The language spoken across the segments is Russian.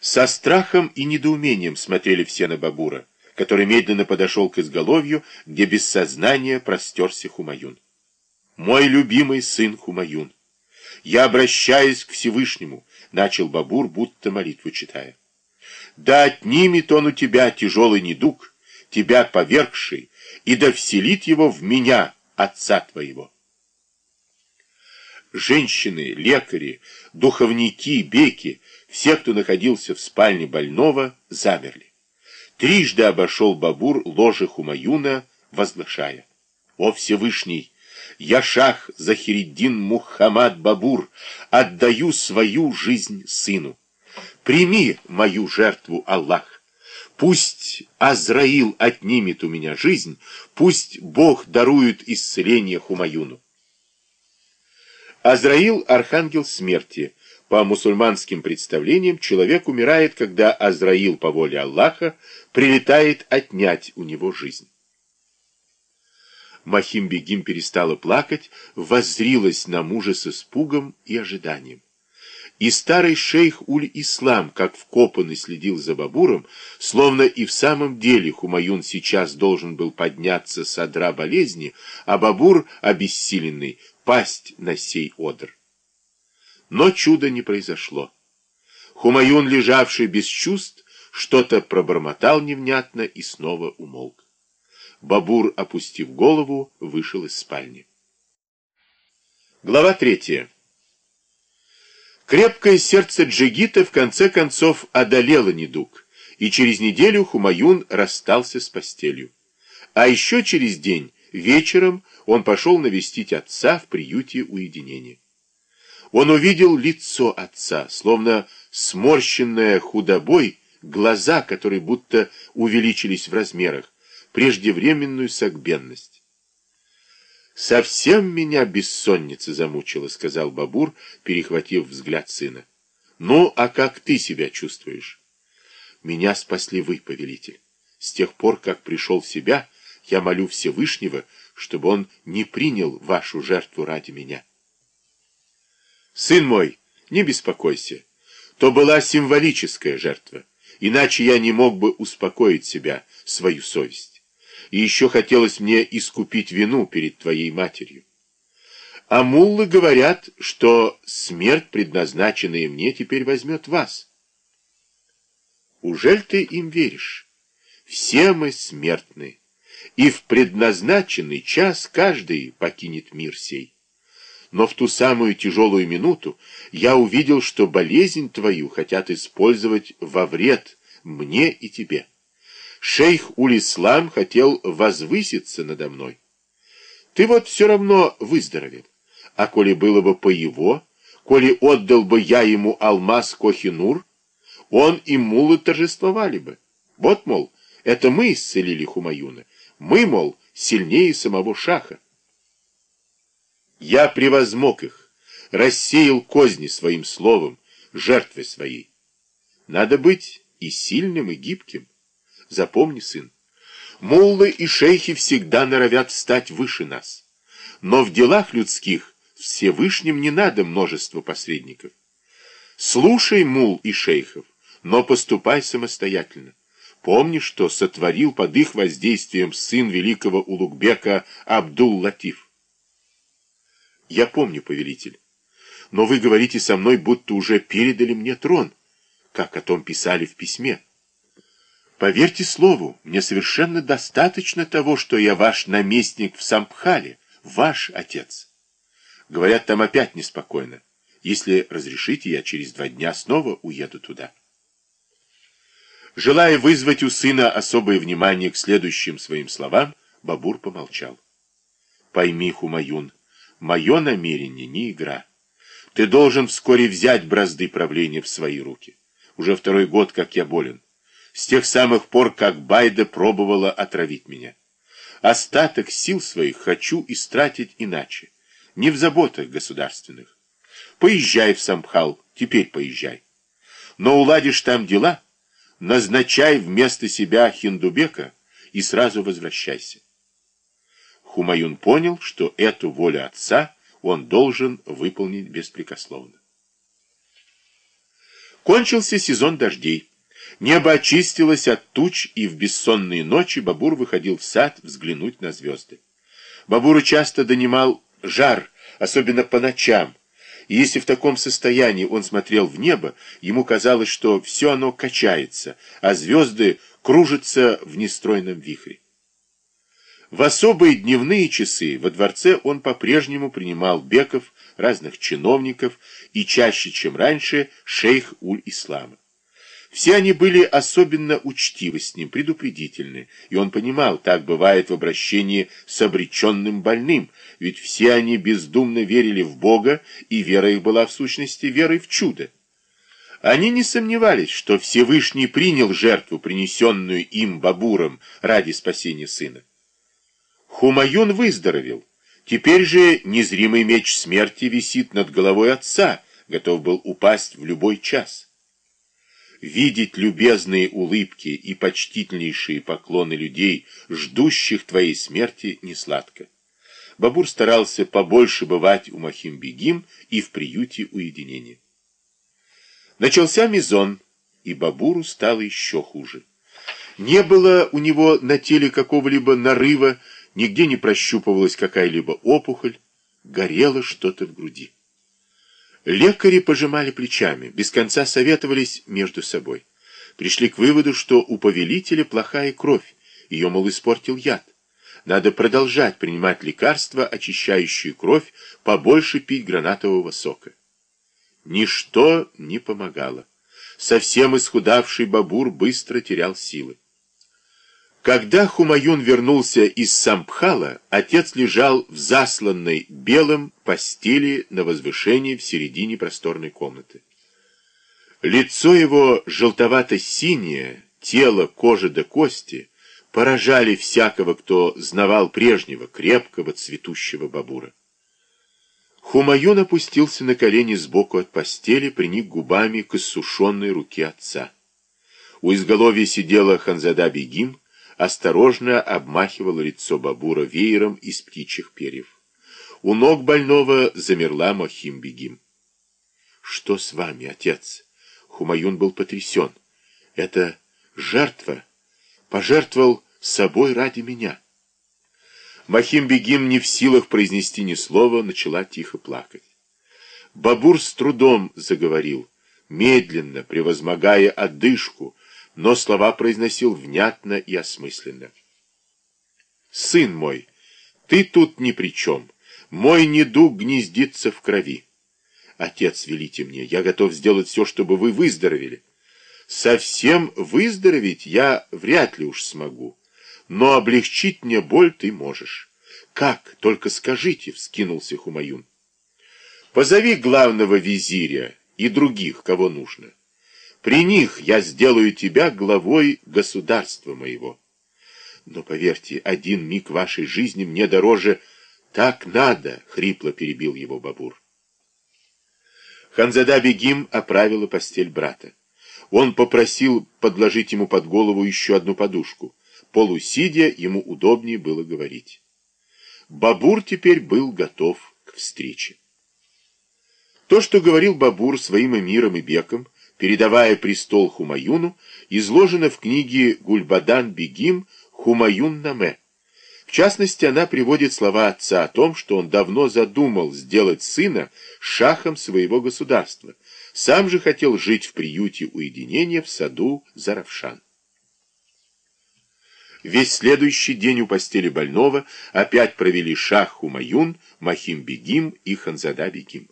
Со страхом и недоумением смотрели все на Бабура, который медленно подошел к изголовью, где без сознания простерся Хумаюн. «Мой любимый сын Хумаюн, я обращаюсь к Всевышнему», — начал Бабур, будто молитву читая. «Да отнимет он у тебя тяжелый недуг, тебя повергший, и да вселит его в меня, отца твоего». Женщины, лекари, духовники, беки — все, кто находился в спальне больного, замерли. Трижды обошел Бабур ложе Хумаюна, возглашая. «О Всевышний! Я шах Захириддин Мухаммад Бабур, отдаю свою жизнь сыну. Прими мою жертву, Аллах. Пусть Азраил отнимет у меня жизнь, пусть Бог дарует исцеление Хумаюну. Азраил — архангел смерти, по мусульманским представлениям, человек умирает, когда Азраил по воле Аллаха прилетает отнять у него жизнь. Махим-бегим перестала плакать, воззрилась на мужа с испугом и ожиданием. И старый шейх Уль-Ислам, как вкопанный, следил за Бабуром, словно и в самом деле Хумаюн сейчас должен был подняться с одра болезни, а Бабур, обессиленный, пасть на сей одр. Но чуда не произошло. Хумаюн, лежавший без чувств, что-то пробормотал невнятно и снова умолк. Бабур, опустив голову, вышел из спальни. Глава третья. Крепкое сердце Джигита в конце концов одолело недуг, и через неделю Хумаюн расстался с постелью. А еще через день, вечером, он пошел навестить отца в приюте уединения. Он увидел лицо отца, словно сморщенное худобой, глаза, которые будто увеличились в размерах, преждевременную согбенность. «Совсем меня бессонница замучила», — сказал Бабур, перехватив взгляд сына. «Ну, а как ты себя чувствуешь?» «Меня спасли вы, повелитель. С тех пор, как пришел в себя, я молю Всевышнего, чтобы он не принял вашу жертву ради меня». Сын мой, не беспокойся. То была символическая жертва. Иначе я не мог бы успокоить себя, свою совесть. И еще хотелось мне искупить вину перед твоей матерью. А муллы говорят, что смерть, предназначенная мне, теперь возьмет вас. Ужель ты им веришь? Все мы смертны, и в предназначенный час каждый покинет мир сей но в ту самую тяжелую минуту я увидел, что болезнь твою хотят использовать во вред мне и тебе. Шейх Улислам хотел возвыситься надо мной. Ты вот все равно выздоровел. А коли было бы по его, коли отдал бы я ему алмаз Кохинур, он и мулы торжествовали бы. Вот, мол, это мы исцелили Хумаюна. Мы, мол, сильнее самого Шаха. Я превозмог их, рассеял козни своим словом, жертвы своей. Надо быть и сильным, и гибким. Запомни, сын, муллы и шейхи всегда норовят стать выше нас. Но в делах людских Всевышним не надо множество посредников. Слушай мул и шейхов, но поступай самостоятельно. Помни, что сотворил под их воздействием сын великого Улугбека Абдул-Латиф. Я помню, повелитель. Но вы говорите со мной, будто уже передали мне трон, как о том писали в письме. Поверьте слову, мне совершенно достаточно того, что я ваш наместник в Сампхале, ваш отец. Говорят, там опять неспокойно. Если разрешите, я через два дня снова уеду туда. Желая вызвать у сына особое внимание к следующим своим словам, Бабур помолчал. Пойми, Хумаюн, Мое намерение не игра. Ты должен вскоре взять бразды правления в свои руки. Уже второй год, как я болен. С тех самых пор, как Байда пробовала отравить меня. Остаток сил своих хочу истратить иначе. Не в заботах государственных. Поезжай в Самбхал, теперь поезжай. Но уладишь там дела, назначай вместо себя Хиндубека и сразу возвращайся. Хумаюн понял, что эту волю отца он должен выполнить беспрекословно. Кончился сезон дождей. Небо очистилось от туч, и в бессонные ночи Бабур выходил в сад взглянуть на звезды. Бабуру часто донимал жар, особенно по ночам, и если в таком состоянии он смотрел в небо, ему казалось, что все оно качается, а звезды кружатся в нестройном вихре. В особые дневные часы во дворце он по-прежнему принимал беков, разных чиновников и чаще, чем раньше, шейх Уль-Ислама. Все они были особенно учтивы с ним, предупредительны, и он понимал, так бывает в обращении с обреченным больным, ведь все они бездумно верили в Бога, и вера их была в сущности верой в чудо. Они не сомневались, что Всевышний принял жертву, принесенную им Бабуром ради спасения сына. Хумаюн выздоровел. Теперь же незримый меч смерти висит над головой отца, готов был упасть в любой час. Видеть любезные улыбки и почтительнейшие поклоны людей, ждущих твоей смерти, не сладко. Бабур старался побольше бывать у Махим-Бегим и в приюте уединения. Начался мизон, и Бабуру стало еще хуже. Не было у него на теле какого-либо нарыва, Нигде не прощупывалась какая-либо опухоль, горело что-то в груди. Лекари пожимали плечами, без конца советовались между собой. Пришли к выводу, что у повелителя плохая кровь, ее, мол, испортил яд. Надо продолжать принимать лекарства, очищающие кровь, побольше пить гранатового сока. Ничто не помогало. Совсем исхудавший бабур быстро терял силы. Когда Хумаюн вернулся из Сампхала, отец лежал в засланной белым постели на возвышении в середине просторной комнаты. Лицо его желтовато-синее, тело, кожа до кости поражали всякого, кто знавал прежнего, крепкого, цветущего бабура. Хумаюн опустился на колени сбоку от постели, приник губами к иссушенной руке отца. У изголовья сидела Ханзада Бегим, осторожно обмахивал лицо Бабура веером из птичьих перьев. У ног больного замерла Мохим-бегим. «Что с вами, отец?» Хумаюн был потрясен. «Это жертва. Пожертвовал собой ради меня». Махим-бегим не в силах произнести ни слова, начала тихо плакать. Бабур с трудом заговорил, медленно, превозмогая одышку, но слова произносил внятно и осмысленно. «Сын мой, ты тут ни при чем. Мой недуг гнездится в крови. Отец, велите мне, я готов сделать все, чтобы вы выздоровели. Совсем выздороветь я вряд ли уж смогу, но облегчить мне боль ты можешь. Как? Только скажите, — вскинулся Хумаюн. Позови главного визиря и других, кого нужно. При них я сделаю тебя главой государства моего. Но поверьте, один миг вашей жизни мне дороже. Так надо, — хрипло перебил его Бабур. Ханзада Бегим оправила постель брата. Он попросил подложить ему под голову еще одну подушку. Полусидя, ему удобнее было говорить. Бабур теперь был готов к встрече. То, что говорил Бабур своим эмирам и бекам, передавая престол Хумаюну, изложена в книге Гульбадан Бегим Хумаюн Наме. В частности, она приводит слова отца о том, что он давно задумал сделать сына шахом своего государства. Сам же хотел жить в приюте уединения в саду Заравшан. Весь следующий день у постели больного опять провели шах Хумаюн, Махим Бегим и Ханзада Бегим.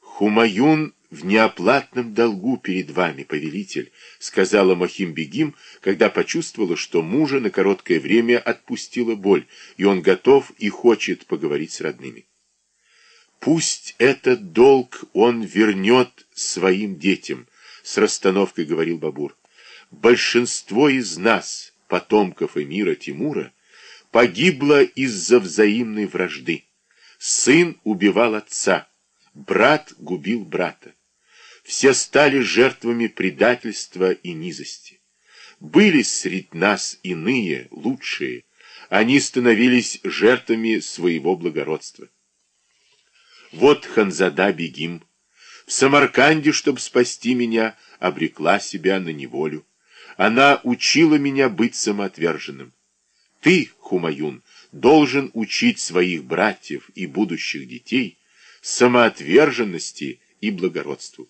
Хумаюн в неоплатном долгу перед вами, повелитель, сказала Махим-бегим, когда почувствовала, что мужа на короткое время отпустила боль, и он готов и хочет поговорить с родными. Пусть этот долг он вернет своим детям, с расстановкой говорил Бабур. Большинство из нас, потомков эмира Тимура, погибло из-за взаимной вражды. Сын убивал отца, брат губил брата. Все стали жертвами предательства и низости. Были среди нас иные, лучшие. Они становились жертвами своего благородства. Вот Ханзада Бегим, В Самарканде, чтобы спасти меня, обрекла себя на неволю. Она учила меня быть самоотверженным. Ты, Хумаюн, должен учить своих братьев и будущих детей самоотверженности и благородству.